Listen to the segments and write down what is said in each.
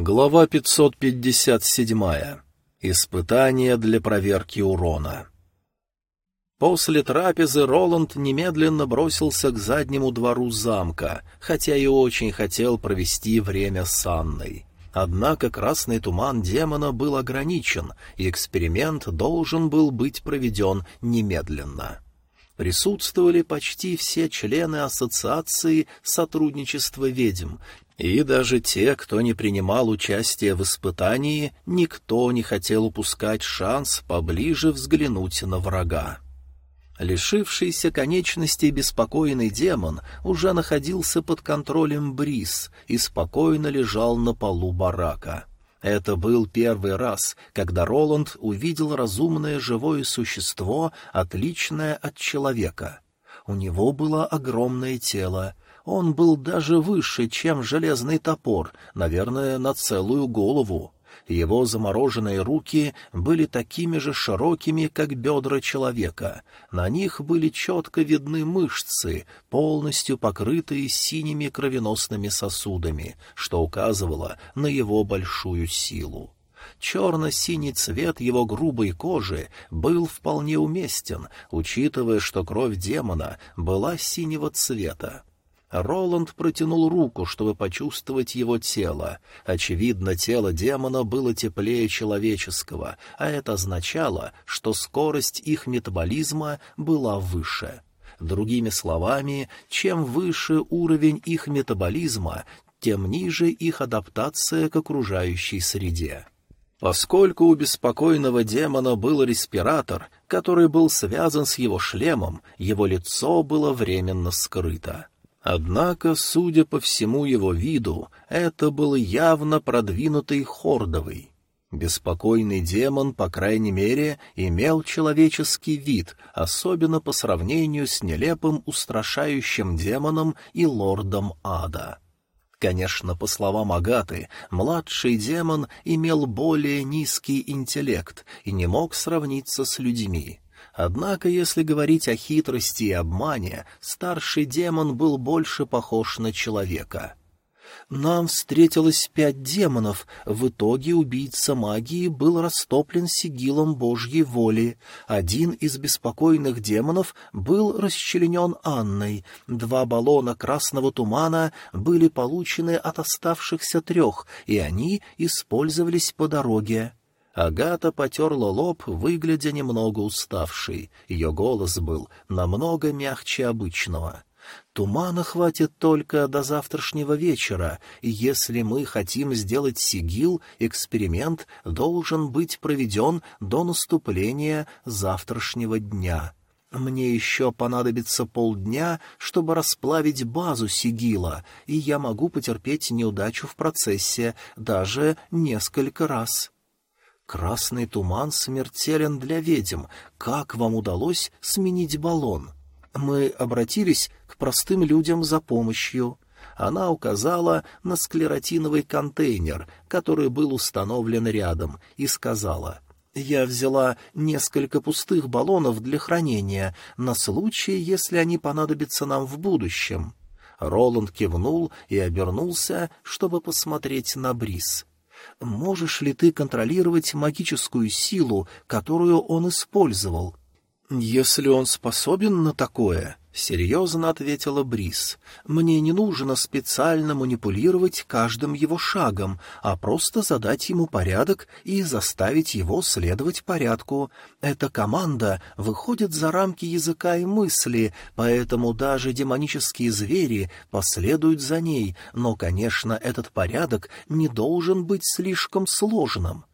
Глава 557. Испытание для проверки урона. После трапезы Роланд немедленно бросился к заднему двору замка, хотя и очень хотел провести время с Анной. Однако красный туман демона был ограничен, и эксперимент должен был быть проведен немедленно. Присутствовали почти все члены Ассоциации сотрудничества ведьм, и даже те, кто не принимал участие в испытании, никто не хотел упускать шанс поближе взглянуть на врага. Лишившийся конечностей беспокойный демон уже находился под контролем Брис и спокойно лежал на полу барака. Это был первый раз, когда Роланд увидел разумное живое существо, отличное от человека. У него было огромное тело, он был даже выше, чем железный топор, наверное, на целую голову. Его замороженные руки были такими же широкими, как бедра человека. На них были четко видны мышцы, полностью покрытые синими кровеносными сосудами, что указывало на его большую силу. Черно-синий цвет его грубой кожи был вполне уместен, учитывая, что кровь демона была синего цвета. Роланд протянул руку, чтобы почувствовать его тело. Очевидно, тело демона было теплее человеческого, а это означало, что скорость их метаболизма была выше. Другими словами, чем выше уровень их метаболизма, тем ниже их адаптация к окружающей среде. Поскольку у беспокойного демона был респиратор, который был связан с его шлемом, его лицо было временно скрыто. Однако, судя по всему его виду, это был явно продвинутый хордовый. Беспокойный демон, по крайней мере, имел человеческий вид, особенно по сравнению с нелепым устрашающим демоном и лордом ада. Конечно, по словам Агаты, младший демон имел более низкий интеллект и не мог сравниться с людьми. Однако, если говорить о хитрости и обмане, старший демон был больше похож на человека. Нам встретилось пять демонов, в итоге убийца магии был растоплен сигилом Божьей воли. Один из беспокойных демонов был расчленен Анной, два баллона красного тумана были получены от оставшихся трех, и они использовались по дороге. Агата потерла лоб, выглядя немного уставшей. Ее голос был намного мягче обычного. «Тумана хватит только до завтрашнего вечера, и если мы хотим сделать сигил, эксперимент должен быть проведен до наступления завтрашнего дня». Мне еще понадобится полдня, чтобы расплавить базу сигила, и я могу потерпеть неудачу в процессе даже несколько раз. Красный туман смертелен для ведьм. Как вам удалось сменить баллон? Мы обратились к простым людям за помощью. Она указала на склеротиновый контейнер, который был установлен рядом, и сказала — я взяла несколько пустых баллонов для хранения на случай, если они понадобятся нам в будущем. Роланд кивнул и обернулся, чтобы посмотреть на Брис. Можешь ли ты контролировать магическую силу, которую он использовал? Если он способен на такое, — серьезно ответила Брис. «Мне не нужно специально манипулировать каждым его шагом, а просто задать ему порядок и заставить его следовать порядку. Эта команда выходит за рамки языка и мысли, поэтому даже демонические звери последуют за ней, но, конечно, этот порядок не должен быть слишком сложным».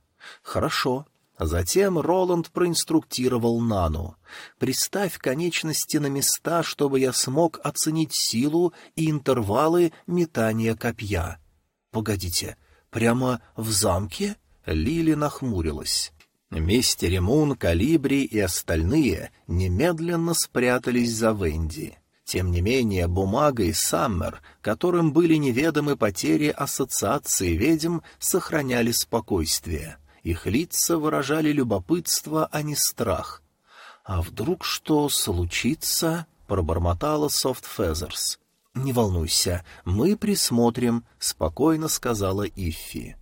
«Хорошо», Затем Роланд проинструктировал Нану. «Приставь конечности на места, чтобы я смог оценить силу и интервалы метания копья». «Погодите, прямо в замке?» Лили нахмурилась. Мистер Мун, Калибри и остальные немедленно спрятались за Венди. Тем не менее, бумага и Саммер, которым были неведомы потери ассоциации ведьм, сохраняли спокойствие — их лица выражали любопытство, а не страх. «А вдруг что случится?» — пробормотала Софт Фезерс. «Не волнуйся, мы присмотрим», — спокойно сказала Иффи.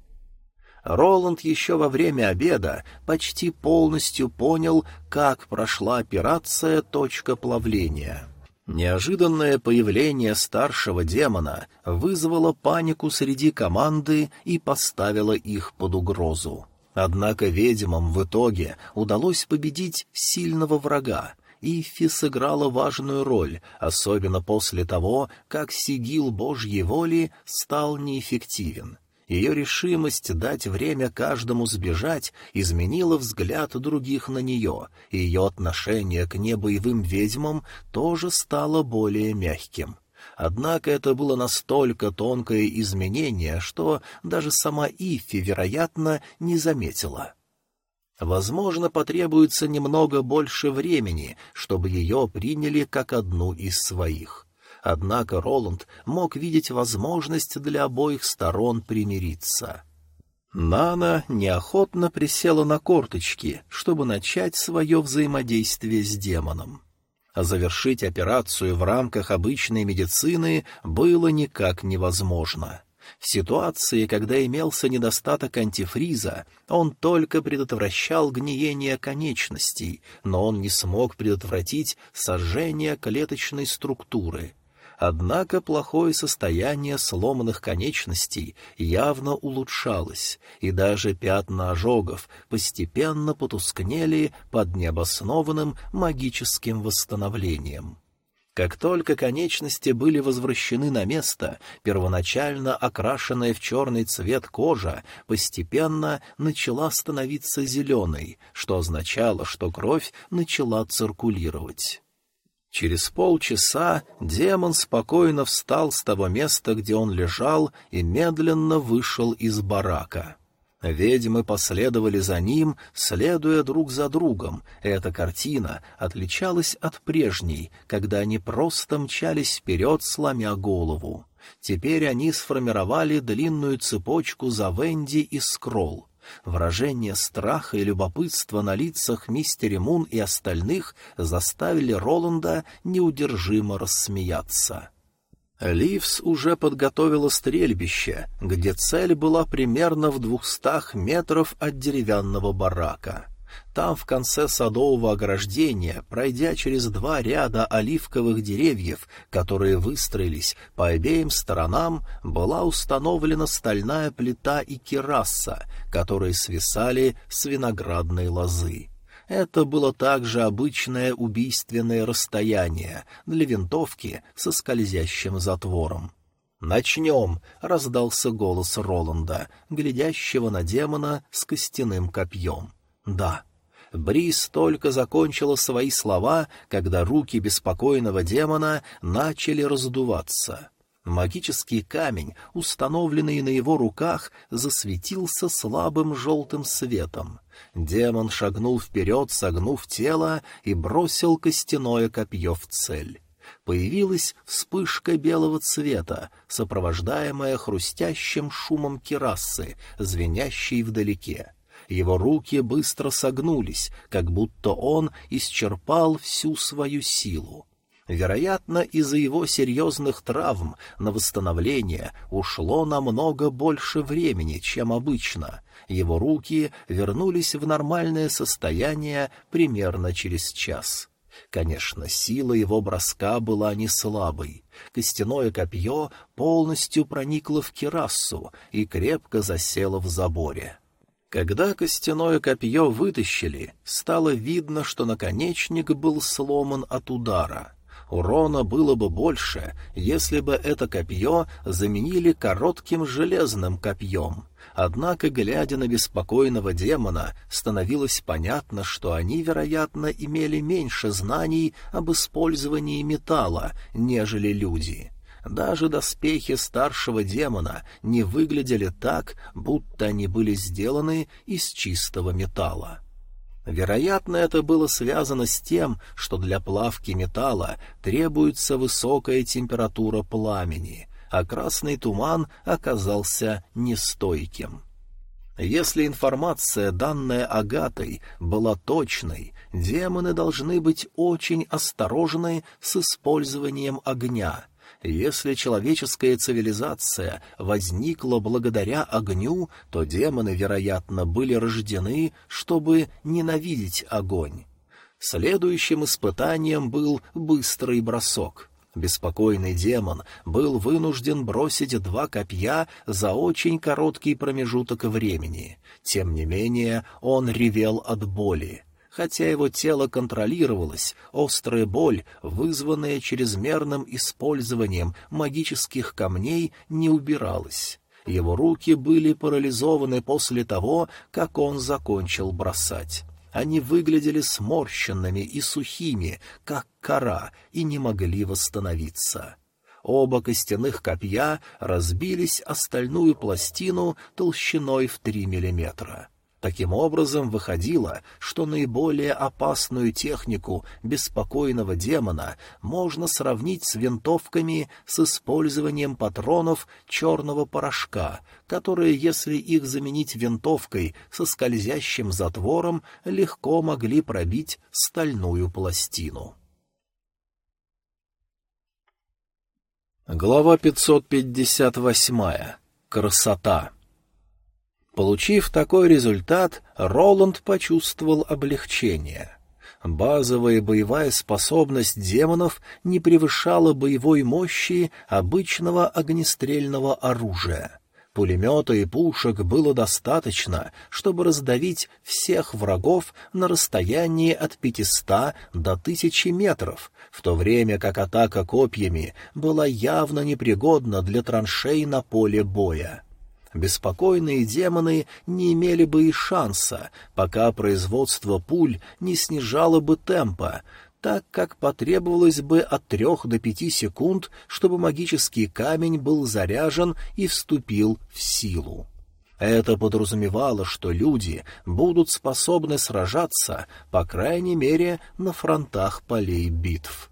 Роланд еще во время обеда почти полностью понял, как прошла операция «Точка плавления». Неожиданное появление старшего демона вызвало панику среди команды и поставило их под угрозу. Однако ведьмам в итоге удалось победить сильного врага, Ифи сыграла важную роль, особенно после того, как сигил Божьей воли стал неэффективен. Ее решимость дать время каждому сбежать изменила взгляд других на нее, и ее отношение к небоевым ведьмам тоже стало более мягким. Однако это было настолько тонкое изменение, что даже сама Ифи, вероятно, не заметила. Возможно, потребуется немного больше времени, чтобы ее приняли как одну из своих. Однако Роланд мог видеть возможность для обоих сторон примириться. Нана неохотно присела на корточки, чтобы начать свое взаимодействие с демоном. А завершить операцию в рамках обычной медицины было никак невозможно. В ситуации, когда имелся недостаток антифриза, он только предотвращал гниение конечностей, но он не смог предотвратить сожжение клеточной структуры. Однако плохое состояние сломанных конечностей явно улучшалось, и даже пятна ожогов постепенно потускнели под необоснованным магическим восстановлением. Как только конечности были возвращены на место, первоначально окрашенная в черный цвет кожа постепенно начала становиться зеленой, что означало, что кровь начала циркулировать. Через полчаса демон спокойно встал с того места, где он лежал, и медленно вышел из барака. Ведьмы последовали за ним, следуя друг за другом. Эта картина отличалась от прежней, когда они просто мчались вперед, сломя голову. Теперь они сформировали длинную цепочку за Венди и Скролл. Выражение страха и любопытства на лицах мистери Мун и остальных заставили Роланда неудержимо рассмеяться. Ливс уже подготовила стрельбище, где цель была примерно в двухстах метров от деревянного барака. Там, в конце садового ограждения, пройдя через два ряда оливковых деревьев, которые выстроились по обеим сторонам, была установлена стальная плита и кераса, которые свисали с виноградной лозы. Это было также обычное убийственное расстояние для винтовки со скользящим затвором. «Начнем!» — раздался голос Роланда, глядящего на демона с костяным копьем. «Да». Брис только закончила свои слова, когда руки беспокойного демона начали раздуваться. Магический камень, установленный на его руках, засветился слабым желтым светом. Демон шагнул вперед, согнув тело, и бросил костяное копье в цель. Появилась вспышка белого цвета, сопровождаемая хрустящим шумом керасы, звенящей вдалеке. Его руки быстро согнулись, как будто он исчерпал всю свою силу. Вероятно, из-за его серьезных травм на восстановление ушло намного больше времени, чем обычно. Его руки вернулись в нормальное состояние примерно через час. Конечно, сила его броска была не слабой. Костяное копье полностью проникло в кирассу и крепко засело в заборе. Когда костяное копье вытащили, стало видно, что наконечник был сломан от удара — Урона было бы больше, если бы это копье заменили коротким железным копьем. Однако, глядя на беспокойного демона, становилось понятно, что они, вероятно, имели меньше знаний об использовании металла, нежели люди. Даже доспехи старшего демона не выглядели так, будто они были сделаны из чистого металла. Вероятно, это было связано с тем, что для плавки металла требуется высокая температура пламени, а красный туман оказался нестойким. Если информация, данная Агатой, была точной, демоны должны быть очень осторожны с использованием огня. Если человеческая цивилизация возникла благодаря огню, то демоны, вероятно, были рождены, чтобы ненавидеть огонь. Следующим испытанием был быстрый бросок. Беспокойный демон был вынужден бросить два копья за очень короткий промежуток времени. Тем не менее, он ревел от боли. Хотя его тело контролировалось, острая боль, вызванная чрезмерным использованием магических камней, не убиралась. Его руки были парализованы после того, как он закончил бросать. Они выглядели сморщенными и сухими, как кора, и не могли восстановиться. Оба костяных копья разбились о стальную пластину толщиной в три миллиметра. Таким образом, выходило, что наиболее опасную технику беспокойного демона можно сравнить с винтовками с использованием патронов черного порошка, которые, если их заменить винтовкой со скользящим затвором, легко могли пробить стальную пластину. Глава 558. Красота. Получив такой результат, Роланд почувствовал облегчение. Базовая боевая способность демонов не превышала боевой мощи обычного огнестрельного оружия. Пулемета и пушек было достаточно, чтобы раздавить всех врагов на расстоянии от пятиста до тысячи метров, в то время как атака копьями была явно непригодна для траншей на поле боя беспокойные демоны не имели бы и шанса, пока производство пуль не снижало бы темпа, так как потребовалось бы от трех до пяти секунд, чтобы магический камень был заряжен и вступил в силу. Это подразумевало, что люди будут способны сражаться, по крайней мере, на фронтах полей битв.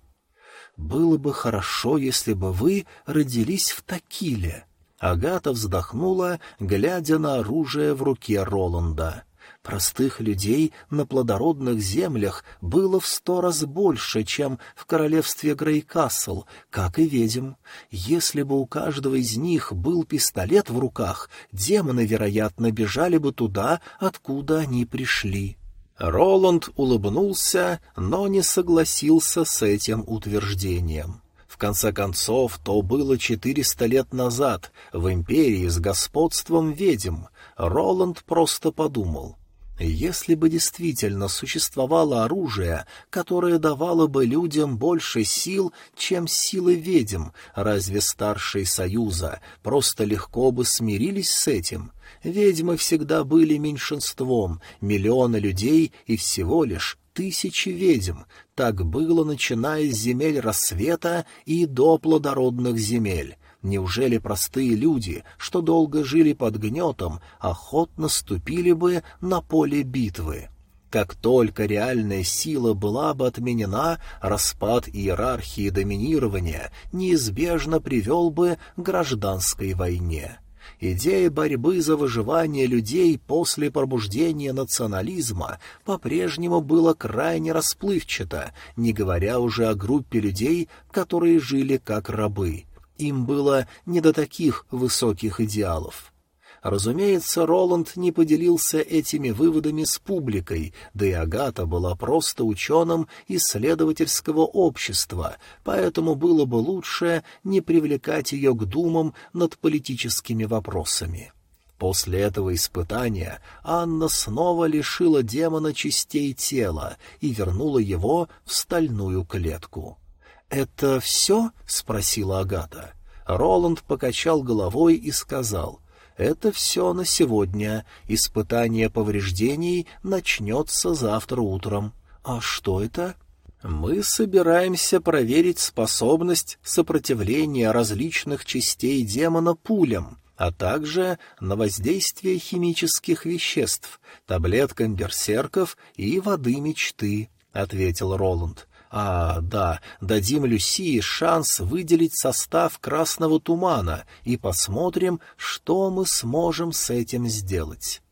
«Было бы хорошо, если бы вы родились в Такиле», Агата вздохнула, глядя на оружие в руке Роланда. Простых людей на плодородных землях было в сто раз больше, чем в королевстве Грейкасл, как и ведьм. Если бы у каждого из них был пистолет в руках, демоны, вероятно, бежали бы туда, откуда они пришли. Роланд улыбнулся, но не согласился с этим утверждением конце концов, то было четыреста лет назад, в империи с господством ведьм. Роланд просто подумал. Если бы действительно существовало оружие, которое давало бы людям больше сил, чем силы ведьм, разве старшие союза просто легко бы смирились с этим? Ведьмы всегда были меньшинством, миллионы людей и всего лишь тысячи ведьм. Так было, начиная с земель рассвета и до плодородных земель. Неужели простые люди, что долго жили под гнетом, охотно ступили бы на поле битвы? Как только реальная сила была бы отменена, распад иерархии доминирования неизбежно привел бы к гражданской войне. Идея борьбы за выживание людей после пробуждения национализма по-прежнему была крайне расплывчата, не говоря уже о группе людей, которые жили как рабы. Им было не до таких высоких идеалов. Разумеется, Роланд не поделился этими выводами с публикой, да и Агата была просто ученым исследовательского общества, поэтому было бы лучше не привлекать ее к думам над политическими вопросами. После этого испытания Анна снова лишила демона частей тела и вернула его в стальную клетку. «Это все?» — спросила Агата. Роланд покачал головой и сказал — это все на сегодня. Испытание повреждений начнется завтра утром. А что это? Мы собираемся проверить способность сопротивления различных частей демона пулям, а также на воздействие химических веществ, таблеткам берсерков и воды мечты, — ответил Роланд. А, да, дадим Люсии шанс выделить состав красного тумана и посмотрим, что мы сможем с этим сделать.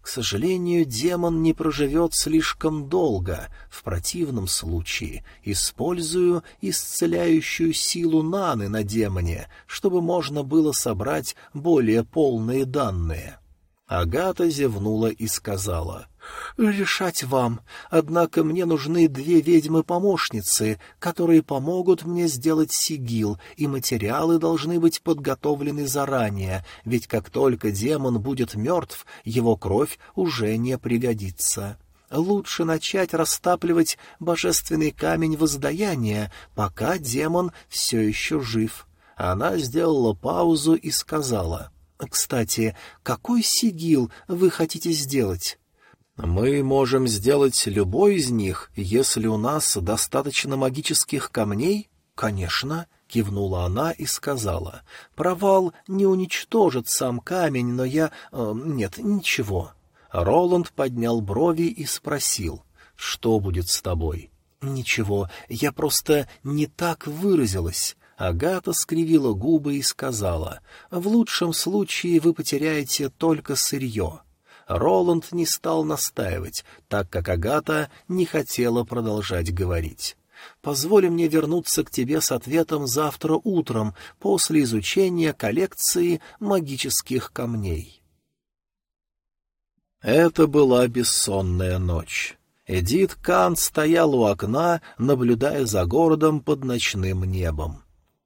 К сожалению, демон не проживет слишком долго. В противном случае использую исцеляющую силу наны на демоне, чтобы можно было собрать более полные данные. Агата зевнула и сказала — «Решать вам. Однако мне нужны две ведьмы-помощницы, которые помогут мне сделать сигил, и материалы должны быть подготовлены заранее, ведь как только демон будет мертв, его кровь уже не пригодится». Лучше начать растапливать божественный камень воздаяния, пока демон все еще жив. Она сделала паузу и сказала, «Кстати, какой сигил вы хотите сделать?» Мы можем сделать любой из них, если у нас достаточно магических камней? Конечно, кивнула она и сказала. Провал не уничтожит сам камень, но я... Э, нет, ничего. Роланд поднял брови и спросил. Что будет с тобой? Ничего, я просто не так выразилась. Агата скривила губы и сказала, «В лучшем случае вы потеряете только сырье». Роланд не стал настаивать, так как Агата не хотела продолжать говорить. «Позволь мне вернуться к тебе с ответом завтра утром, после изучения коллекции магических камней». Это была бессонная ночь. Эдит Кан стоял у окна, наблюдая за городом под ночным небом.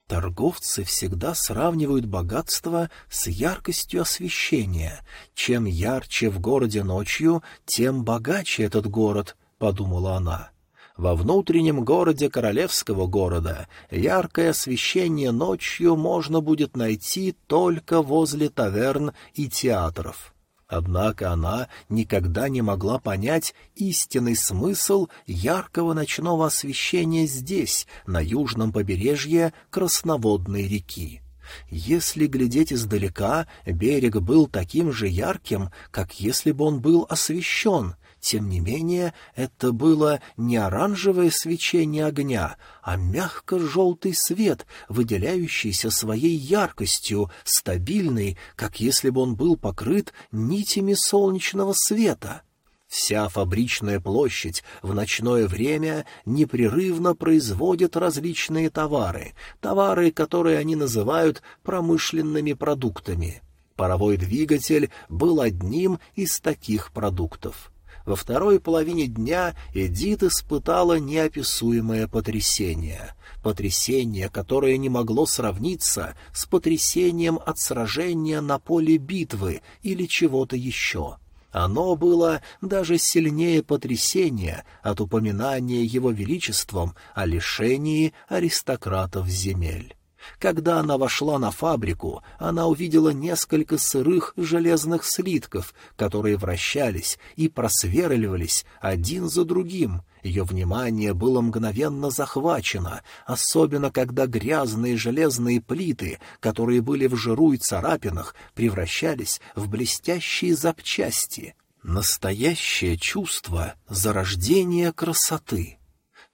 Торговцы всегда сравнивают богатство с яркостью освещения. Чем ярче в городе ночью, тем богаче этот город, — подумала она. Во внутреннем городе королевского города яркое освещение ночью можно будет найти только возле таверн и театров. Однако она никогда не могла понять истинный смысл яркого ночного освещения здесь, на южном побережье Красноводной реки. Если глядеть издалека, берег был таким же ярким, как если бы он был освещен, тем не менее, это было не оранжевое свечение огня, а мягко-желтый свет, выделяющийся своей яркостью, стабильный, как если бы он был покрыт нитями солнечного света. Вся фабричная площадь в ночное время непрерывно производит различные товары, товары, которые они называют промышленными продуктами. Паровой двигатель был одним из таких продуктов. Во второй половине дня Эдит испытала неописуемое потрясение. Потрясение, которое не могло сравниться с потрясением от сражения на поле битвы или чего-то еще. Оно было даже сильнее потрясения от упоминания его величеством о лишении аристократов земель. Когда она вошла на фабрику, она увидела несколько сырых железных слитков, которые вращались и просверливались один за другим. Ее внимание было мгновенно захвачено, особенно когда грязные железные плиты, которые были в жиру и царапинах, превращались в блестящие запчасти. Настоящее чувство зарождения красоты —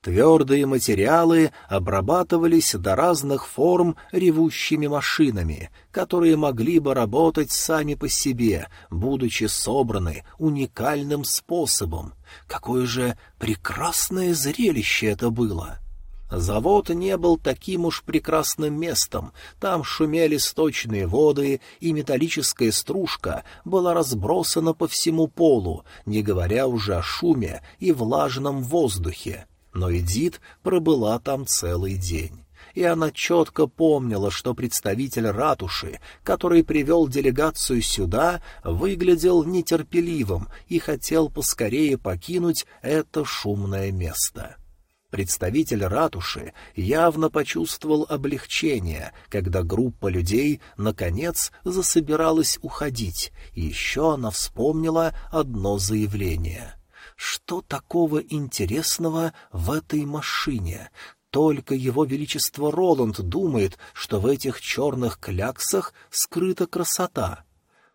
Твердые материалы обрабатывались до разных форм ревущими машинами, которые могли бы работать сами по себе, будучи собраны уникальным способом. Какое же прекрасное зрелище это было! Завод не был таким уж прекрасным местом, там шумели сточные воды, и металлическая стружка была разбросана по всему полу, не говоря уже о шуме и влажном воздухе. Но Эдит пробыла там целый день. И она четко помнила, что представитель ратуши, который привел делегацию сюда, выглядел нетерпеливым и хотел поскорее покинуть это шумное место. Представитель ратуши явно почувствовал облегчение, когда группа людей, наконец, засобиралась уходить, и еще она вспомнила одно заявление — что такого интересного в этой машине? Только его величество Роланд думает, что в этих черных кляксах скрыта красота.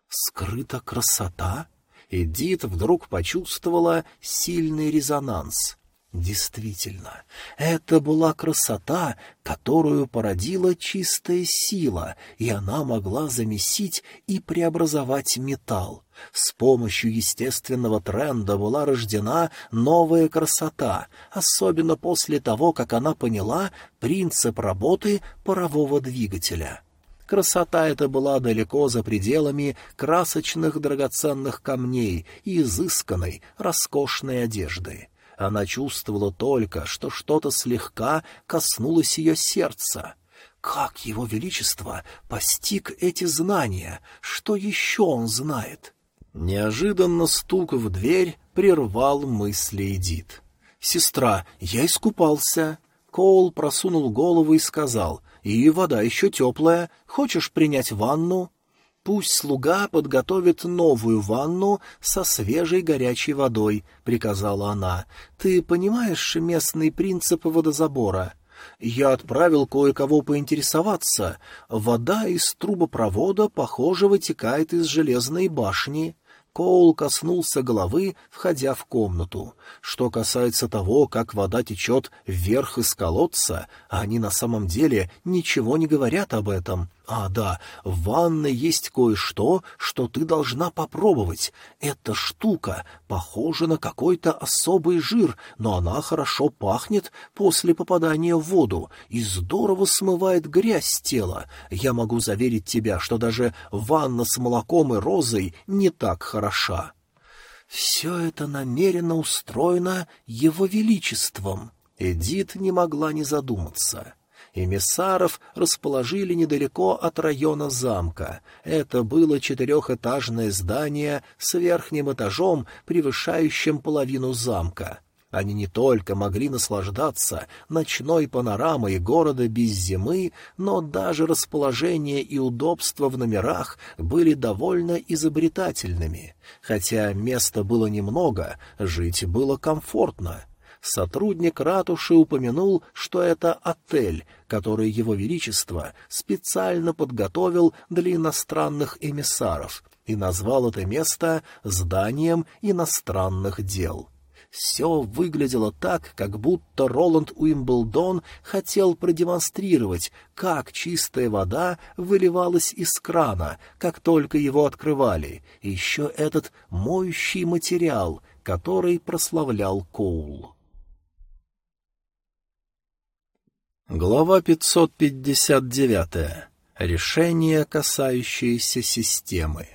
Скрыта красота? Эдит вдруг почувствовала сильный резонанс. Действительно, это была красота, которую породила чистая сила, и она могла замесить и преобразовать металл. С помощью естественного тренда была рождена новая красота, особенно после того, как она поняла принцип работы парового двигателя. Красота эта была далеко за пределами красочных драгоценных камней и изысканной, роскошной одежды. Она чувствовала только, что что-то слегка коснулось ее сердца. Как его величество постиг эти знания? Что еще он знает? Неожиданно стук в дверь прервал мысли Эдит. «Сестра, я искупался». Коул просунул голову и сказал, «И вода еще теплая. Хочешь принять ванну?» «Пусть слуга подготовит новую ванну со свежей горячей водой», — приказала она. «Ты понимаешь местный принцип водозабора?» Я отправил кое-кого поинтересоваться. Вода из трубопровода, похоже, вытекает из железной башни. Коул коснулся головы, входя в комнату. Что касается того, как вода течет вверх из колодца, они на самом деле ничего не говорят об этом. А, да, в ванной есть кое-что, что ты должна попробовать. Эта штука похожа на какой-то особый жир, но она хорошо пахнет после попадания в воду и здорово смывает грязь с тела. Я могу заверить тебя, что даже ванна с молоком и розой не так хороша. Все это намеренно устроено его величеством. Эдит не могла не задуматься. Эмиссаров расположили недалеко от района замка. Это было четырехэтажное здание с верхним этажом, превышающим половину замка. Они не только могли наслаждаться ночной панорамой города без зимы, но даже расположение и удобство в номерах были довольно изобретательными. Хотя места было немного, жить было комфортно сотрудник ратуши упомянул, что это отель, который его величество специально подготовил для иностранных эмиссаров и назвал это место зданием иностранных дел. Все выглядело так, как будто Роланд Уимблдон хотел продемонстрировать, как чистая вода выливалась из крана, как только его открывали, и еще этот моющий материал, который прославлял Коул. Глава 559. Решение, касающееся системы.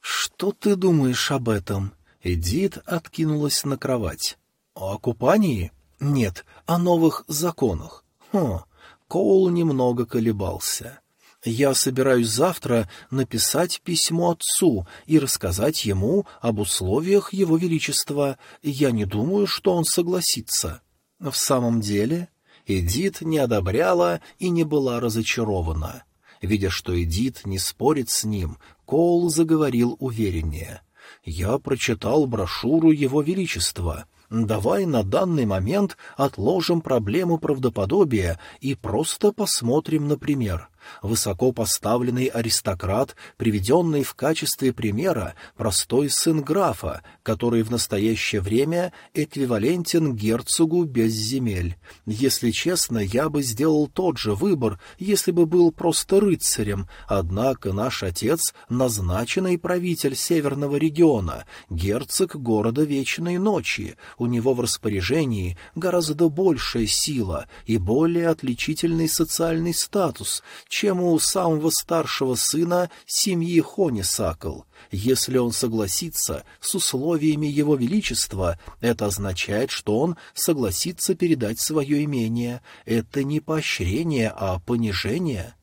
«Что ты думаешь об этом?» Эдит откинулась на кровать. «О купании?» «Нет, о новых законах». «Хм». Коул немного колебался. «Я собираюсь завтра написать письмо отцу и рассказать ему об условиях его величества. Я не думаю, что он согласится». «В самом деле...» Эдит не одобряла и не была разочарована. Видя, что Эдит не спорит с ним, Коул заговорил увереннее. «Я прочитал брошюру Его Величества. Давай на данный момент отложим проблему правдоподобия и просто посмотрим на пример высоко поставленный аристократ, приведенный в качестве примера простой сын графа, который в настоящее время эквивалентен герцогу без земель. Если честно, я бы сделал тот же выбор, если бы был просто рыцарем, однако наш отец — назначенный правитель северного региона, герцог города Вечной Ночи, у него в распоряжении гораздо большая сила и более отличительный социальный статус, чем у самого старшего сына семьи Хонисакл. Если он согласится с условиями его величества, это означает, что он согласится передать свое имение. Это не поощрение, а понижение.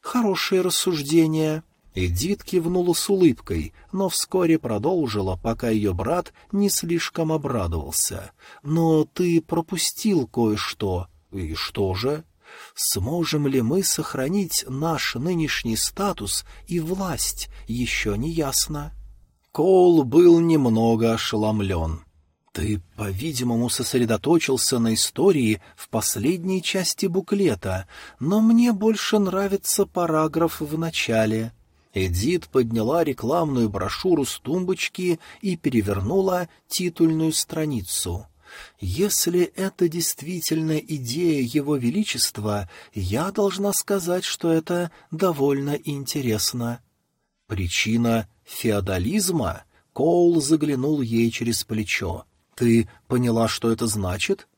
Хорошее рассуждение. Эдит кивнула с улыбкой, но вскоре продолжила, пока ее брат не слишком обрадовался. «Но ты пропустил кое-что». «И что же?» Сможем ли мы сохранить наш нынешний статус и власть, еще не ясно. Коул был немного ошеломлен. Ты, по-видимому, сосредоточился на истории в последней части буклета, но мне больше нравится параграф в начале. Эдит подняла рекламную брошюру с тумбочки и перевернула титульную страницу — Если это действительно идея Его Величества, я должна сказать, что это довольно интересно. Причина феодализма? Коул заглянул ей через плечо. Ты поняла, что это значит?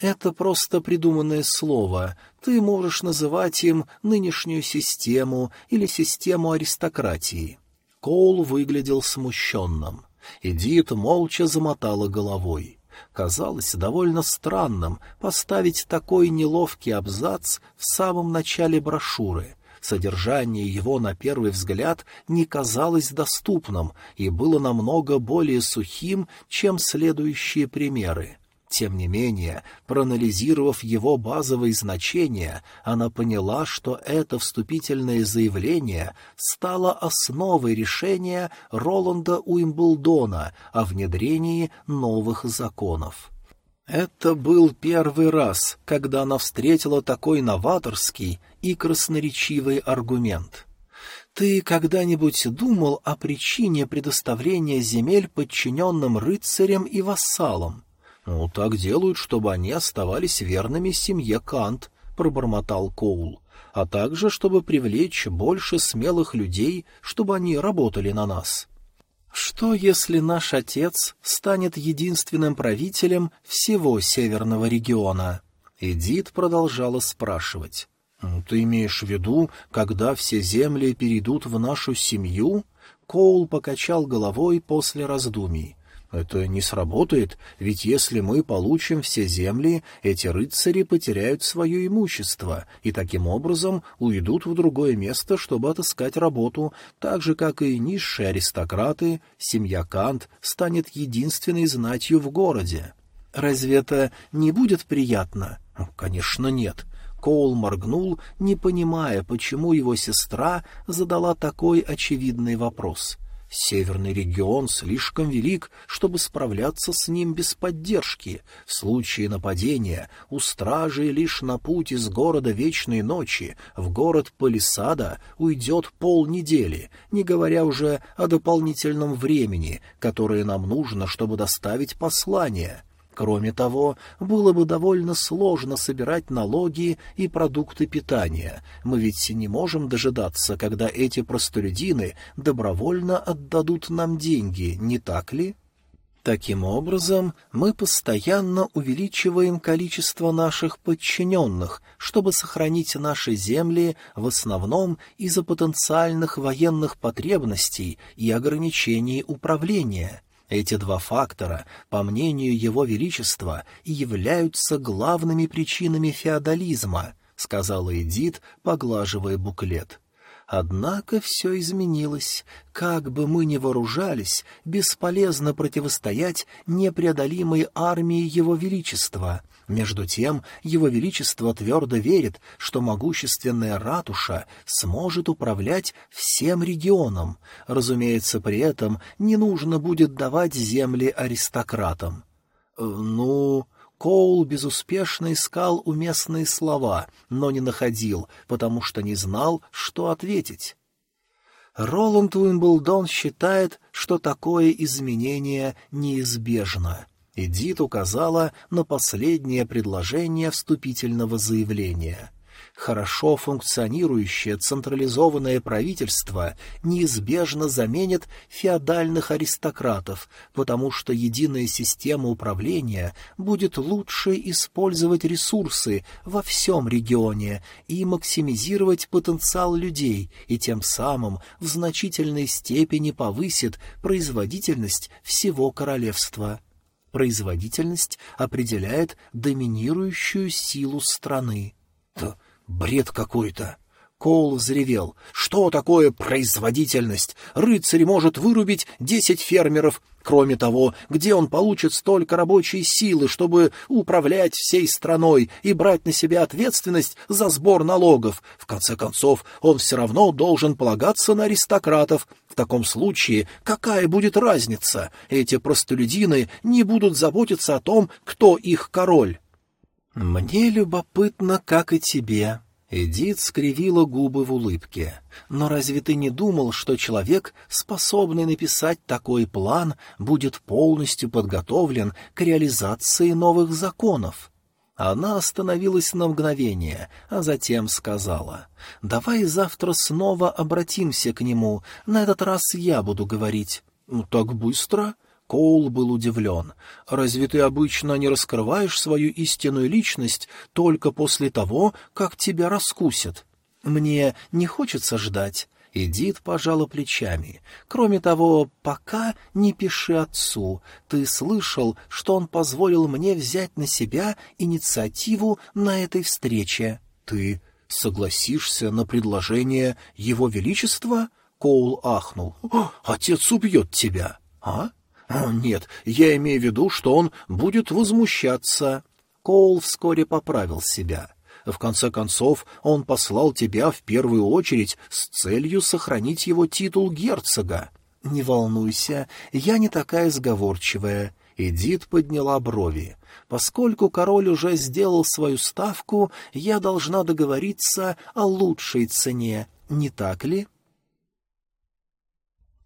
Это просто придуманное слово. Ты можешь называть им нынешнюю систему или систему аристократии. Коул выглядел смущенным. Эдит молча замотала головой. Казалось довольно странным поставить такой неловкий абзац в самом начале брошюры. Содержание его, на первый взгляд, не казалось доступным и было намного более сухим, чем следующие примеры. Тем не менее, проанализировав его базовые значения, она поняла, что это вступительное заявление стало основой решения Роланда Уимблдона о внедрении новых законов. Это был первый раз, когда она встретила такой новаторский и красноречивый аргумент. «Ты когда-нибудь думал о причине предоставления земель подчиненным рыцарям и вассалам?» «Ну, так делают, чтобы они оставались верными семье Кант», — пробормотал Коул, «а также, чтобы привлечь больше смелых людей, чтобы они работали на нас». «Что, если наш отец станет единственным правителем всего северного региона?» Эдит продолжала спрашивать. «Ты имеешь в виду, когда все земли перейдут в нашу семью?» Коул покачал головой после раздумий. Это не сработает, ведь если мы получим все земли, эти рыцари потеряют свое имущество и таким образом уйдут в другое место, чтобы отыскать работу, так же, как и низшие аристократы, семья Кант станет единственной знатью в городе. Разве это не будет приятно? Конечно, нет. Коул моргнул, не понимая, почему его сестра задала такой очевидный вопрос — Северный регион слишком велик, чтобы справляться с ним без поддержки. В случае нападения у стражей лишь на путь из города Вечной Ночи в город Палисада уйдет полнедели, не говоря уже о дополнительном времени, которое нам нужно, чтобы доставить послание. Кроме того, было бы довольно сложно собирать налоги и продукты питания. Мы ведь не можем дожидаться, когда эти простолюдины добровольно отдадут нам деньги, не так ли? Таким образом, мы постоянно увеличиваем количество наших подчиненных, чтобы сохранить наши земли в основном из-за потенциальных военных потребностей и ограничений управления — эти два фактора, по мнению Его Величества, и являются главными причинами феодализма, сказала Эдит, поглаживая буклет. Однако все изменилось. Как бы мы ни вооружались, бесполезно противостоять непреодолимой армии Его Величества. Между тем, Его Величество твердо верит, что могущественная ратуша сможет управлять всем регионом. Разумеется, при этом не нужно будет давать земли аристократам. «Э, «Ну...» Коул безуспешно искал уместные слова, но не находил, потому что не знал, что ответить. Роланд Уимблдон считает, что такое изменение неизбежно. Эдит указала на последнее предложение вступительного заявления. Хорошо функционирующее централизованное правительство неизбежно заменит феодальных аристократов, потому что единая система управления будет лучше использовать ресурсы во всем регионе и максимизировать потенциал людей, и тем самым в значительной степени повысит производительность всего королевства. Производительность определяет доминирующую силу страны. Бред какой-то. Коул взревел. «Что такое производительность? Рыцарь может вырубить десять фермеров. Кроме того, где он получит столько рабочей силы, чтобы управлять всей страной и брать на себя ответственность за сбор налогов? В конце концов, он все равно должен полагаться на аристократов. В таком случае какая будет разница? Эти простолюдины не будут заботиться о том, кто их король». «Мне любопытно, как и тебе». Эдит скривила губы в улыбке. «Но разве ты не думал, что человек, способный написать такой план, будет полностью подготовлен к реализации новых законов?» Она остановилась на мгновение, а затем сказала, «Давай завтра снова обратимся к нему, на этот раз я буду говорить». «Ну, так быстро?» Коул был удивлен. «Разве ты обычно не раскрываешь свою истинную личность только после того, как тебя раскусят?» «Мне не хочется ждать». Эдит пожала плечами. «Кроме того, пока не пиши отцу. Ты слышал, что он позволил мне взять на себя инициативу на этой встрече?» «Ты согласишься на предложение Его Величества?» Коул ахнул. «Отец убьет тебя!» «А?» «О, нет, я имею в виду, что он будет возмущаться». Коул вскоре поправил себя. В конце концов, он послал тебя в первую очередь с целью сохранить его титул герцога. Не волнуйся, я не такая сговорчивая. Эдит подняла брови. Поскольку король уже сделал свою ставку, я должна договориться о лучшей цене, не так ли?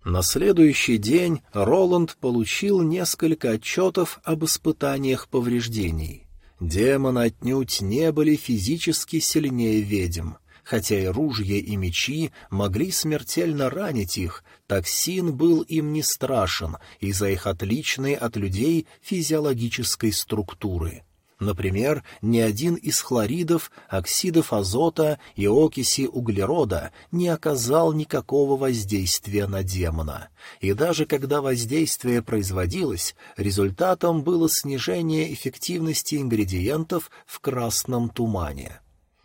На следующий день Роланд получил несколько отчетов об испытаниях повреждений. Демоны отнюдь не были физически сильнее ведьм. Хотя и ружья, и мечи могли смертельно ранить их, токсин был им не страшен из-за их отличной от людей физиологической структуры. Например, ни один из хлоридов, оксидов азота и окиси углерода не оказал никакого воздействия на демона. И даже когда воздействие производилось, результатом было снижение эффективности ингредиентов в красном тумане.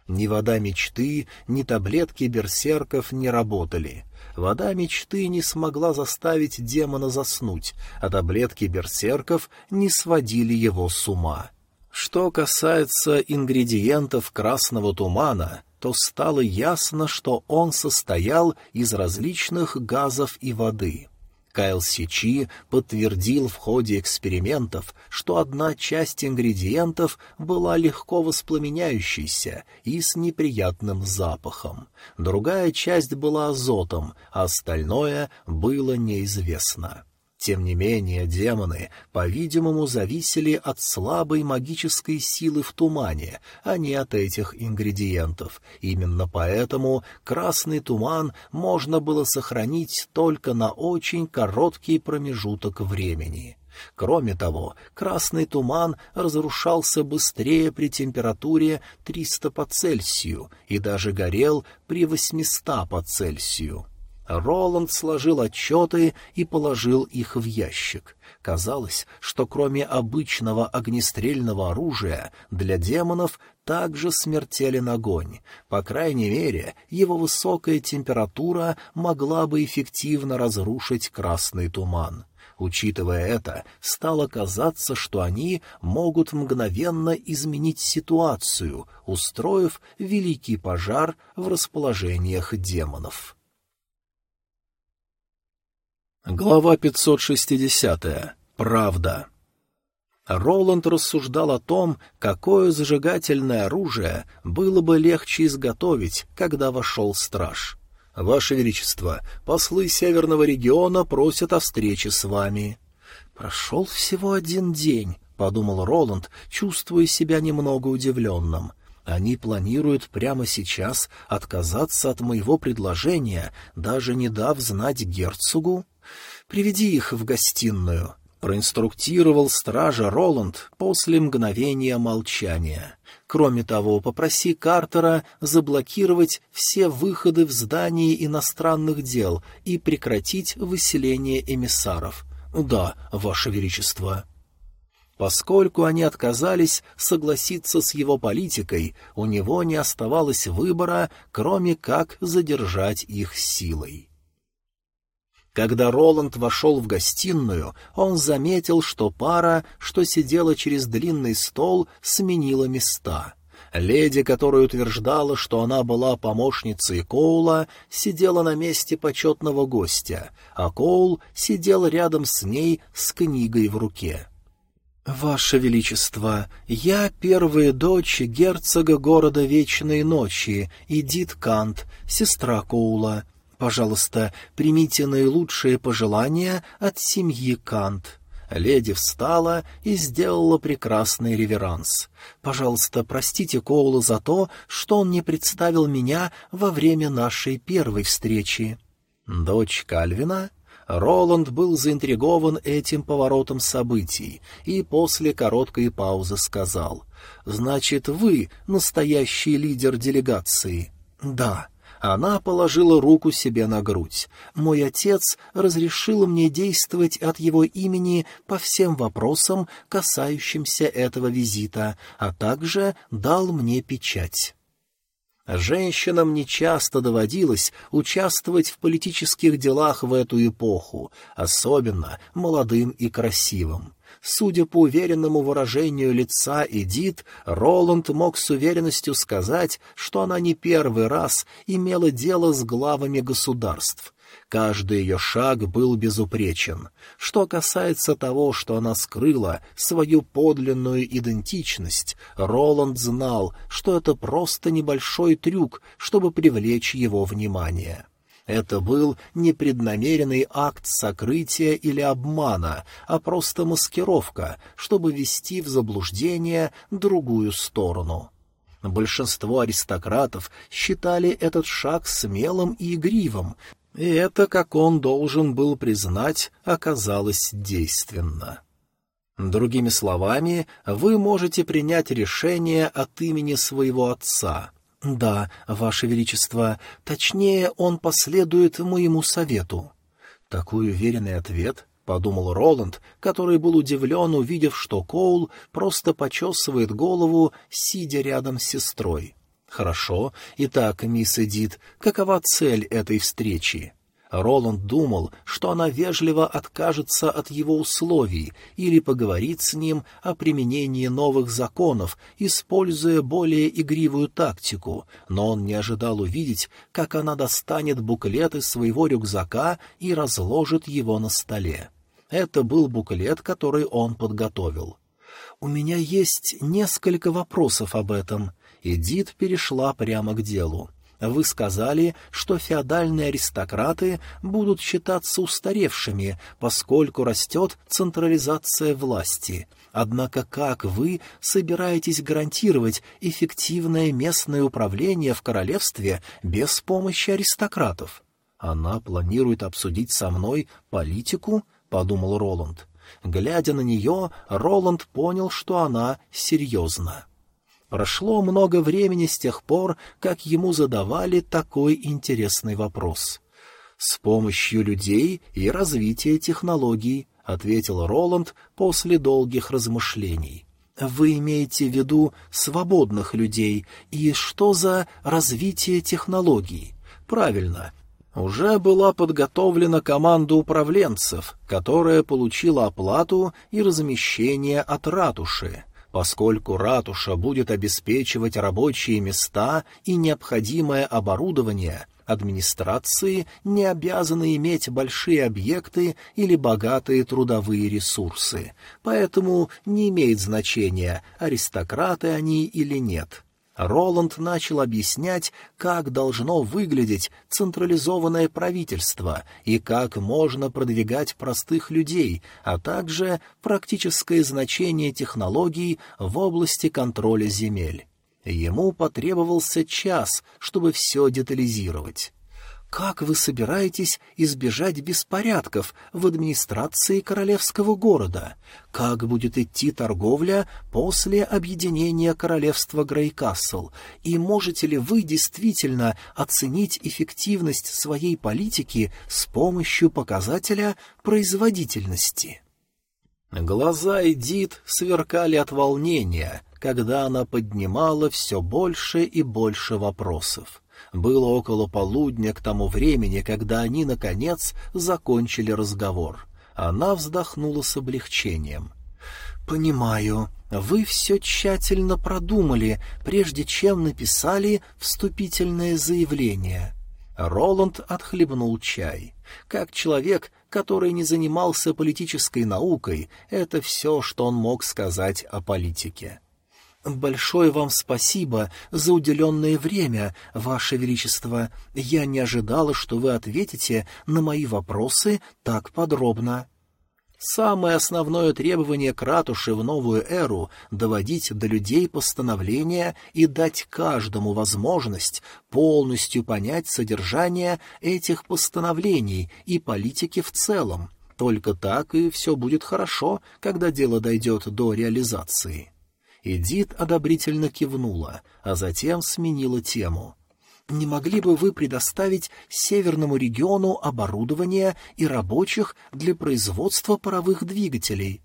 Ни вода мечты, ни таблетки берсерков не работали. Вода мечты не смогла заставить демона заснуть, а таблетки берсерков не сводили его с ума. Что касается ингредиентов красного тумана, то стало ясно, что он состоял из различных газов и воды. Кайл Сичи подтвердил в ходе экспериментов, что одна часть ингредиентов была легко воспламеняющейся и с неприятным запахом, другая часть была азотом, а остальное было неизвестно. Тем не менее, демоны, по-видимому, зависели от слабой магической силы в тумане, а не от этих ингредиентов. Именно поэтому красный туман можно было сохранить только на очень короткий промежуток времени. Кроме того, красный туман разрушался быстрее при температуре 300 по Цельсию и даже горел при 800 по Цельсию. Роланд сложил отчеты и положил их в ящик. Казалось, что кроме обычного огнестрельного оружия, для демонов также смертелен огонь. По крайней мере, его высокая температура могла бы эффективно разрушить красный туман. Учитывая это, стало казаться, что они могут мгновенно изменить ситуацию, устроив великий пожар в расположениях демонов. Глава 560. Правда. Роланд рассуждал о том, какое зажигательное оружие было бы легче изготовить, когда вошел страж. «Ваше Величество, послы Северного региона просят о встрече с вами». «Прошел всего один день», — подумал Роланд, чувствуя себя немного удивленным. «Они планируют прямо сейчас отказаться от моего предложения, даже не дав знать герцогу?» Приведи их в гостиную», — проинструктировал стража Роланд после мгновения молчания. «Кроме того, попроси Картера заблокировать все выходы в здании иностранных дел и прекратить выселение эмиссаров». «Да, Ваше Величество». Поскольку они отказались согласиться с его политикой, у него не оставалось выбора, кроме как задержать их силой. Когда Роланд вошел в гостиную, он заметил, что пара, что сидела через длинный стол, сменила места. Леди, которая утверждала, что она была помощницей Коула, сидела на месте почетного гостя, а Коул сидел рядом с ней с книгой в руке. «Ваше Величество, я первая дочь герцога города Вечной Ночи, Эдит Кант, сестра Коула. Пожалуйста, примите наилучшие пожелания от семьи Кант». Леди встала и сделала прекрасный реверанс. «Пожалуйста, простите Коула за то, что он не представил меня во время нашей первой встречи». Дочь Кальвина? Роланд был заинтригован этим поворотом событий и после короткой паузы сказал, «Значит, вы настоящий лидер делегации?» «Да». Она положила руку себе на грудь. «Мой отец разрешил мне действовать от его имени по всем вопросам, касающимся этого визита, а также дал мне печать». Женщинам нечасто доводилось участвовать в политических делах в эту эпоху, особенно молодым и красивым. Судя по уверенному выражению лица Эдит, Роланд мог с уверенностью сказать, что она не первый раз имела дело с главами государств. Каждый ее шаг был безупречен. Что касается того, что она скрыла свою подлинную идентичность, Роланд знал, что это просто небольшой трюк, чтобы привлечь его внимание. Это был непреднамеренный акт сокрытия или обмана, а просто маскировка, чтобы ввести в заблуждение другую сторону. Большинство аристократов считали этот шаг смелым и игривым, и это, как он должен был признать, оказалось действенно. Другими словами, вы можете принять решение от имени своего отца. Да, Ваше Величество, точнее, он последует моему совету. Такой уверенный ответ —— подумал Роланд, который был удивлен, увидев, что Коул просто почесывает голову, сидя рядом с сестрой. «Хорошо. Итак, мисс Эдит, какова цель этой встречи?» Роланд думал, что она вежливо откажется от его условий или поговорит с ним о применении новых законов, используя более игривую тактику, но он не ожидал увидеть, как она достанет буклет из своего рюкзака и разложит его на столе. Это был буклет, который он подготовил. «У меня есть несколько вопросов об этом», Эдит перешла прямо к делу. Вы сказали, что феодальные аристократы будут считаться устаревшими, поскольку растет централизация власти. Однако как вы собираетесь гарантировать эффективное местное управление в королевстве без помощи аристократов? Она планирует обсудить со мной политику, — подумал Роланд. Глядя на нее, Роланд понял, что она серьезна. Прошло много времени с тех пор, как ему задавали такой интересный вопрос. «С помощью людей и развития технологий», — ответил Роланд после долгих размышлений. «Вы имеете в виду свободных людей, и что за развитие технологий?» «Правильно, уже была подготовлена команда управленцев, которая получила оплату и размещение от ратуши. Поскольку ратуша будет обеспечивать рабочие места и необходимое оборудование, администрации не обязаны иметь большие объекты или богатые трудовые ресурсы, поэтому не имеет значения, аристократы они или нет. Роланд начал объяснять, как должно выглядеть централизованное правительство и как можно продвигать простых людей, а также практическое значение технологий в области контроля земель. Ему потребовался час, чтобы все детализировать. Как вы собираетесь избежать беспорядков в администрации королевского города? Как будет идти торговля после объединения королевства Грейкасл? И можете ли вы действительно оценить эффективность своей политики с помощью показателя производительности? Глаза Эдит сверкали от волнения, когда она поднимала все больше и больше вопросов. Было около полудня к тому времени, когда они, наконец, закончили разговор. Она вздохнула с облегчением. «Понимаю, вы все тщательно продумали, прежде чем написали вступительное заявление». Роланд отхлебнул чай. Как человек, который не занимался политической наукой, это все, что он мог сказать о политике. «Большое вам спасибо за уделенное время, Ваше Величество. Я не ожидала, что вы ответите на мои вопросы так подробно». Самое основное требование к ратуше в новую эру — доводить до людей постановления и дать каждому возможность полностью понять содержание этих постановлений и политики в целом. Только так и все будет хорошо, когда дело дойдет до реализации. Эдит одобрительно кивнула, а затем сменила тему. «Не могли бы вы предоставить северному региону оборудование и рабочих для производства паровых двигателей?»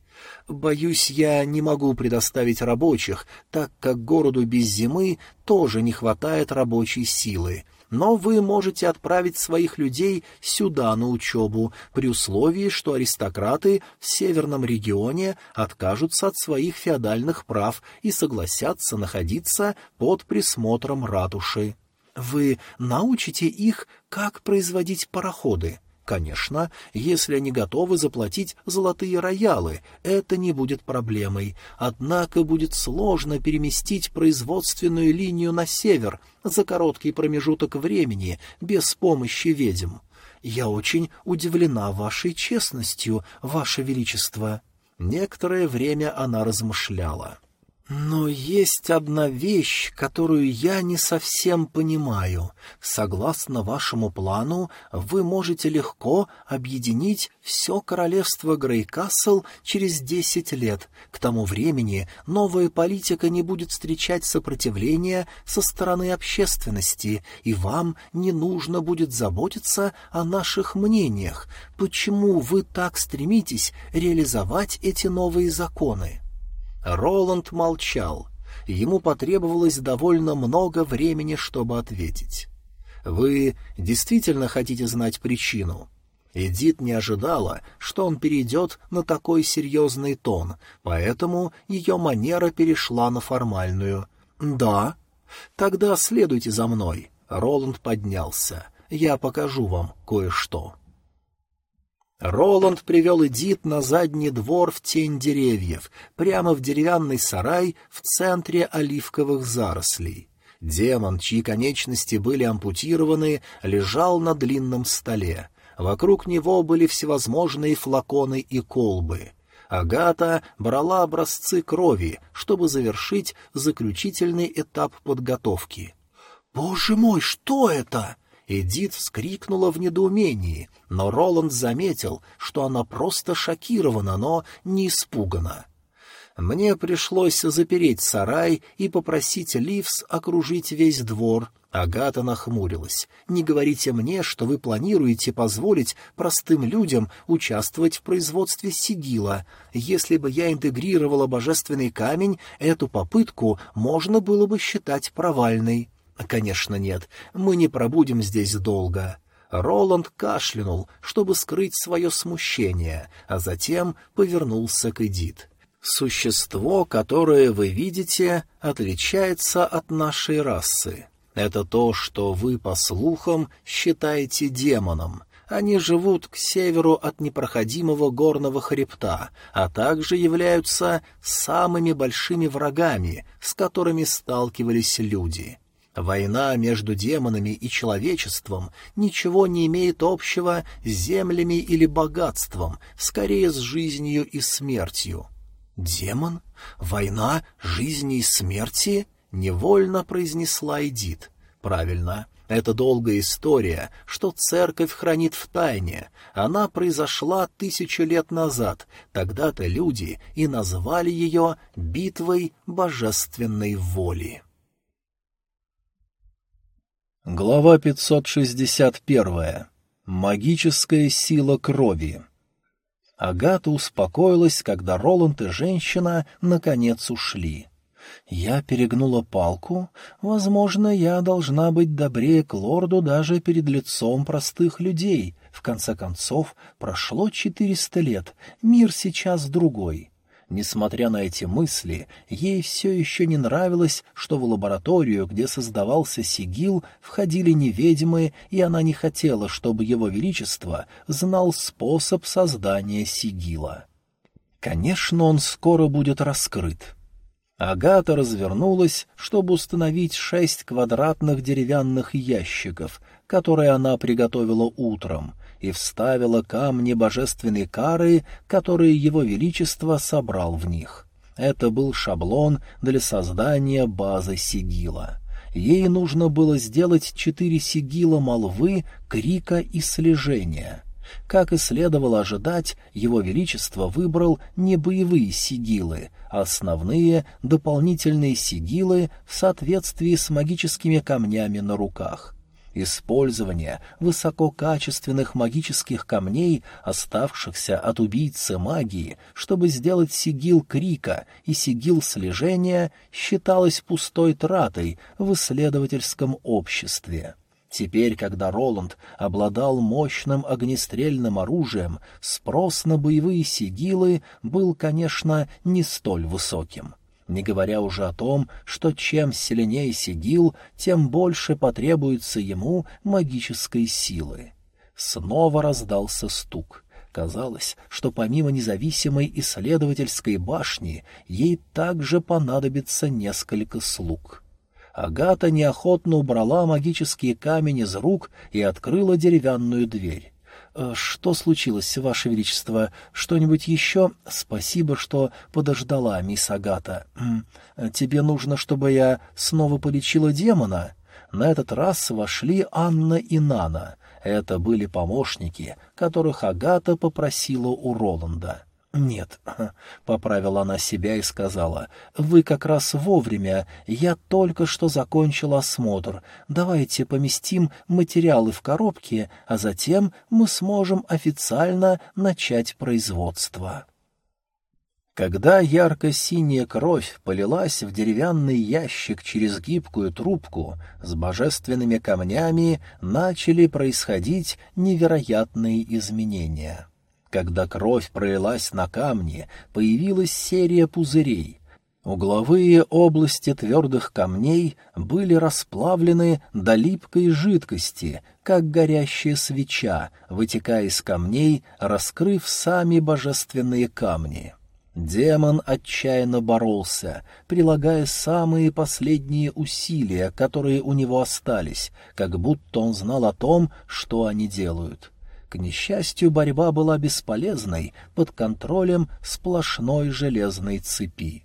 Боюсь, я не могу предоставить рабочих, так как городу без зимы тоже не хватает рабочей силы но вы можете отправить своих людей сюда на учебу, при условии, что аристократы в северном регионе откажутся от своих феодальных прав и согласятся находиться под присмотром ратуши. Вы научите их, как производить пароходы. Конечно, если они готовы заплатить золотые роялы, это не будет проблемой. Однако будет сложно переместить производственную линию на север за короткий промежуток времени без помощи ведьм. Я очень удивлена вашей честностью, ваше величество. Некоторое время она размышляла. — но есть одна вещь, которую я не совсем понимаю. Согласно вашему плану, вы можете легко объединить все королевство Грейкасл через десять лет. К тому времени новая политика не будет встречать сопротивления со стороны общественности, и вам не нужно будет заботиться о наших мнениях. Почему вы так стремитесь реализовать эти новые законы? Роланд молчал. Ему потребовалось довольно много времени, чтобы ответить. «Вы действительно хотите знать причину?» Эдит не ожидала, что он перейдет на такой серьезный тон, поэтому ее манера перешла на формальную. «Да». «Тогда следуйте за мной». Роланд поднялся. «Я покажу вам кое-что». Роланд привел Эдит на задний двор в тень деревьев, прямо в деревянный сарай в центре оливковых зарослей. Демон, чьи конечности были ампутированы, лежал на длинном столе. Вокруг него были всевозможные флаконы и колбы. Агата брала образцы крови, чтобы завершить заключительный этап подготовки. «Боже мой, что это?» Эдит вскрикнула в недоумении, но Роланд заметил, что она просто шокирована, но не испугана. Мне пришлось запереть сарай и попросить Ливс окружить весь двор. Агата нахмурилась. «Не говорите мне, что вы планируете позволить простым людям участвовать в производстве сигила. Если бы я интегрировала божественный камень, эту попытку можно было бы считать провальной». «Конечно нет, мы не пробудем здесь долго». Роланд кашлянул, чтобы скрыть свое смущение, а затем повернулся к Эдит. «Существо, которое вы видите, отличается от нашей расы. Это то, что вы, по слухам, считаете демоном. Они живут к северу от непроходимого горного хребта, а также являются самыми большими врагами, с которыми сталкивались люди. Война между демонами и человечеством ничего не имеет общего с землями или богатством, скорее с жизнью и смертью. «Демон? Война жизни и смерти?» — невольно произнесла Эдит. «Правильно». Это долгая история, что церковь хранит в тайне. Она произошла тысячу лет назад. Тогда-то люди и назвали ее «битвой божественной воли». Глава 561. Магическая сила крови. Агата успокоилась, когда Роланд и женщина наконец ушли. Я перегнула палку. Возможно, я должна быть добрее к лорду даже перед лицом простых людей. В конце концов, прошло четыреста лет, мир сейчас другой. Несмотря на эти мысли, ей все еще не нравилось, что в лабораторию, где создавался сигил, входили неведомые, и она не хотела, чтобы его величество знал способ создания сигила. Конечно, он скоро будет раскрыт. Агата развернулась, чтобы установить шесть квадратных деревянных ящиков, которые она приготовила утром, и вставила камни божественной кары, которые его величество собрал в них. Это был шаблон для создания базы сигила. Ей нужно было сделать четыре сигила молвы, крика и слежения. Как и следовало ожидать, его величество выбрал не боевые сигилы, а основные дополнительные сигилы в соответствии с магическими камнями на руках — Использование высококачественных магических камней, оставшихся от убийцы магии, чтобы сделать сигил крика и сигил слежения, считалось пустой тратой в исследовательском обществе. Теперь, когда Роланд обладал мощным огнестрельным оружием, спрос на боевые сигилы был, конечно, не столь высоким не говоря уже о том, что чем сильнее сигил, тем больше потребуется ему магической силы. Снова раздался стук. Казалось, что помимо независимой исследовательской башни, ей также понадобится несколько слуг. Агата неохотно убрала магические камень из рук и открыла деревянную дверь. Э, «Что случилось, Ваше Величество? Что-нибудь еще? Спасибо, что подождала, мисс Агата. Тебе нужно, чтобы я снова полечила демона?» На этот раз вошли Анна и Нана. Это были помощники, которых Агата попросила у Роланда. «Нет», — поправила она себя и сказала, — «вы как раз вовремя, я только что закончила осмотр. Давайте поместим материалы в коробки, а затем мы сможем официально начать производство». Когда ярко-синяя кровь полилась в деревянный ящик через гибкую трубку, с божественными камнями начали происходить невероятные изменения. Когда кровь пролилась на камни, появилась серия пузырей. Угловые области твердых камней были расплавлены до липкой жидкости, как горящая свеча, вытекая из камней, раскрыв сами божественные камни. Демон отчаянно боролся, прилагая самые последние усилия, которые у него остались, как будто он знал о том, что они делают. К несчастью, борьба была бесполезной под контролем сплошной железной цепи.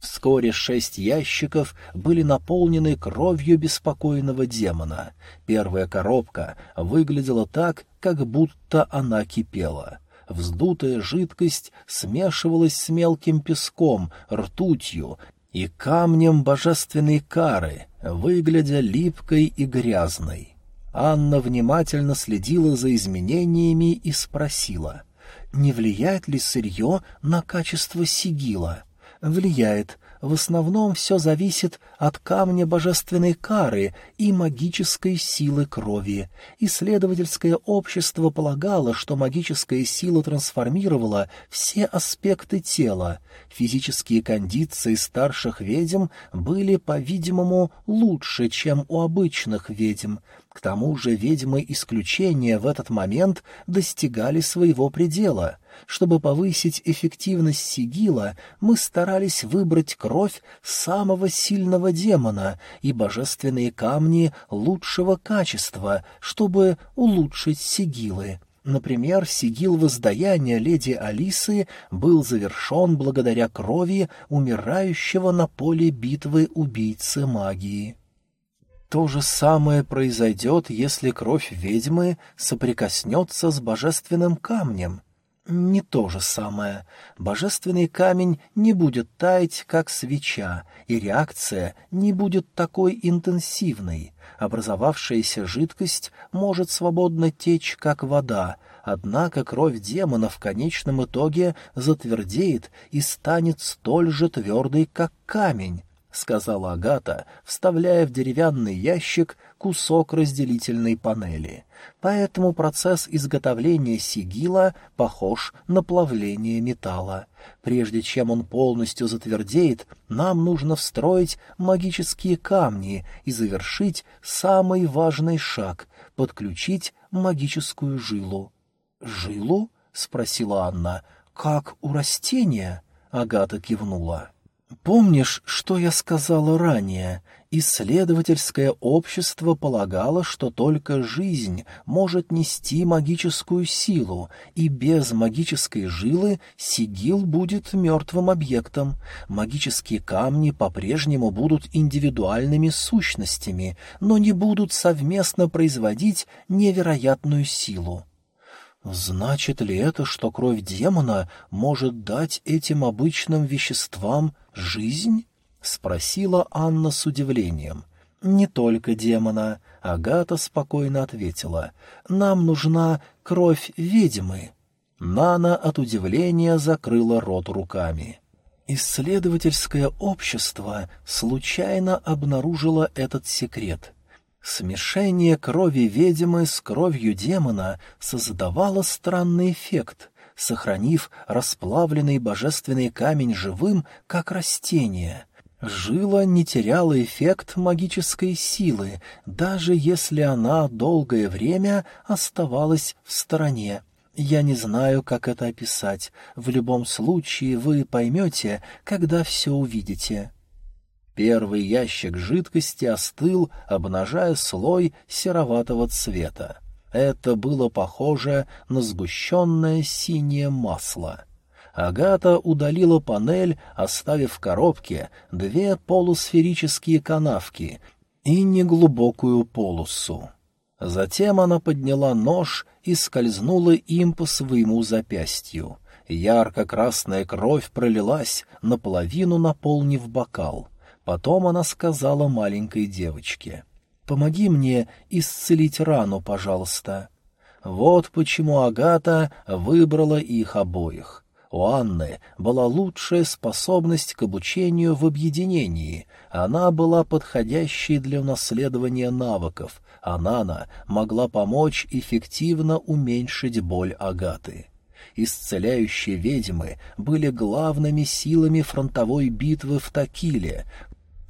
Вскоре шесть ящиков были наполнены кровью беспокойного демона. Первая коробка выглядела так, как будто она кипела. Вздутая жидкость смешивалась с мелким песком, ртутью и камнем божественной кары, выглядя липкой и грязной. Анна внимательно следила за изменениями и спросила, не влияет ли сырье на качество сигила. «Влияет. В основном все зависит от камня божественной кары и магической силы крови. Исследовательское общество полагало, что магическая сила трансформировала все аспекты тела. Физические кондиции старших ведьм были, по-видимому, лучше, чем у обычных ведьм. К тому же ведьмы исключения в этот момент достигали своего предела. Чтобы повысить эффективность сигила, мы старались выбрать кровь самого сильного демона и божественные камни лучшего качества, чтобы улучшить сигилы. Например, сигил воздаяния леди Алисы был завершен благодаря крови умирающего на поле битвы убийцы магии. То же самое произойдет, если кровь ведьмы соприкоснется с божественным камнем. Не то же самое. Божественный камень не будет таять, как свеча, и реакция не будет такой интенсивной. Образовавшаяся жидкость может свободно течь, как вода, однако кровь демона в конечном итоге затвердеет и станет столь же твердой, как камень. Сказала Агата, вставляя в деревянный ящик кусок разделительной панели. Поэтому процесс изготовления сигила похож на плавление металла. Прежде чем он полностью затвердеет, нам нужно встроить магические камни и завершить самый важный шаг — подключить магическую жилу. «Жилу?» — спросила Анна. «Как у растения?» — Агата кивнула. «Помнишь, что я сказала ранее? Исследовательское общество полагало, что только жизнь может нести магическую силу, и без магической жилы сигил будет мертвым объектом. Магические камни по-прежнему будут индивидуальными сущностями, но не будут совместно производить невероятную силу. Значит ли это, что кровь демона может дать этим обычным веществам жизнь? — спросила Анна с удивлением. «Не только демона», — Агата спокойно ответила. «Нам нужна кровь ведьмы». Нана от удивления закрыла рот руками. Исследовательское общество случайно обнаружило этот секрет. Смешение крови ведьмы с кровью демона создавало странный эффект, сохранив расплавленный божественный камень живым, как растение. Жила не теряла эффект магической силы, даже если она долгое время оставалась в стороне. Я не знаю, как это описать. В любом случае вы поймете, когда все увидите. Первый ящик жидкости остыл, обнажая слой сероватого цвета. Это было похоже на сгущенное синее масло. Агата удалила панель, оставив в коробке две полусферические канавки и неглубокую полосу. Затем она подняла нож и скользнула им по своему запястью. Ярко-красная кровь пролилась, наполовину наполнив бокал. Потом она сказала маленькой девочке, «Помоги мне исцелить рану, пожалуйста». Вот почему Агата выбрала их обоих. У Анны была лучшая способность к обучению в объединении, она была подходящей для унаследования навыков, а Нана могла помочь эффективно уменьшить боль Агаты. Исцеляющие ведьмы были главными силами фронтовой битвы в Такиле,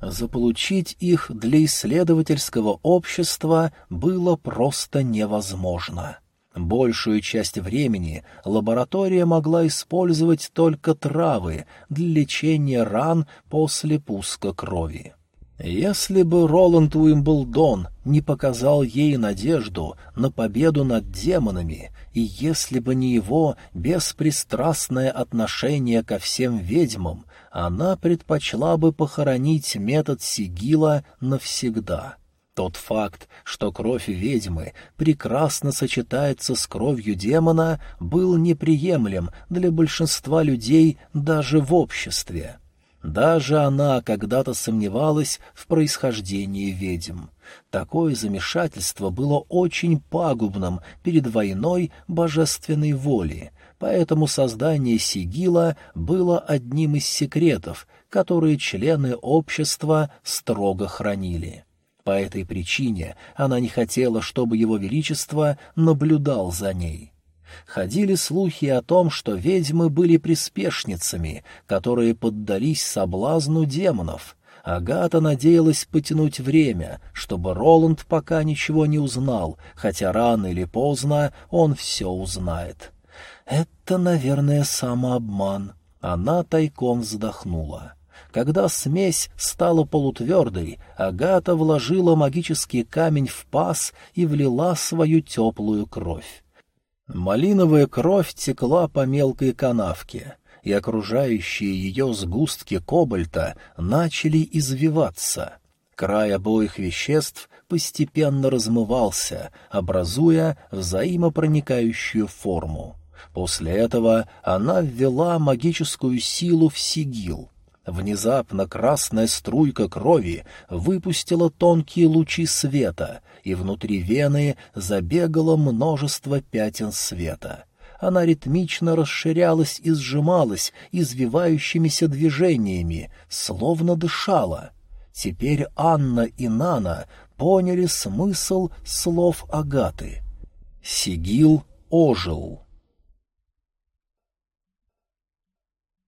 Заполучить их для исследовательского общества было просто невозможно. Большую часть времени лаборатория могла использовать только травы для лечения ран после пуска крови. Если бы Роланд Уимблдон не показал ей надежду на победу над демонами, и если бы не его беспристрастное отношение ко всем ведьмам, она предпочла бы похоронить метод Сигила навсегда. Тот факт, что кровь ведьмы прекрасно сочетается с кровью демона, был неприемлем для большинства людей даже в обществе. Даже она когда-то сомневалась в происхождении ведьм. Такое замешательство было очень пагубным перед войной божественной воли, поэтому создание сигила было одним из секретов, которые члены общества строго хранили. По этой причине она не хотела, чтобы его величество наблюдал за ней. Ходили слухи о том, что ведьмы были приспешницами, которые поддались соблазну демонов. Агата надеялась потянуть время, чтобы Роланд пока ничего не узнал, хотя рано или поздно он все узнает. «Это, наверное, самообман». Она тайком вздохнула. Когда смесь стала полутвердой, Агата вложила магический камень в паз и влила свою теплую кровь. Малиновая кровь текла по мелкой канавке, и окружающие ее сгустки кобальта начали извиваться. Край обоих веществ постепенно размывался, образуя взаимопроникающую форму. После этого она ввела магическую силу в сигил — Внезапно красная струйка крови выпустила тонкие лучи света, и внутри вены забегало множество пятен света. Она ритмично расширялась и сжималась извивающимися движениями, словно дышала. Теперь Анна и Нана поняли смысл слов Агаты. Сигил ожил.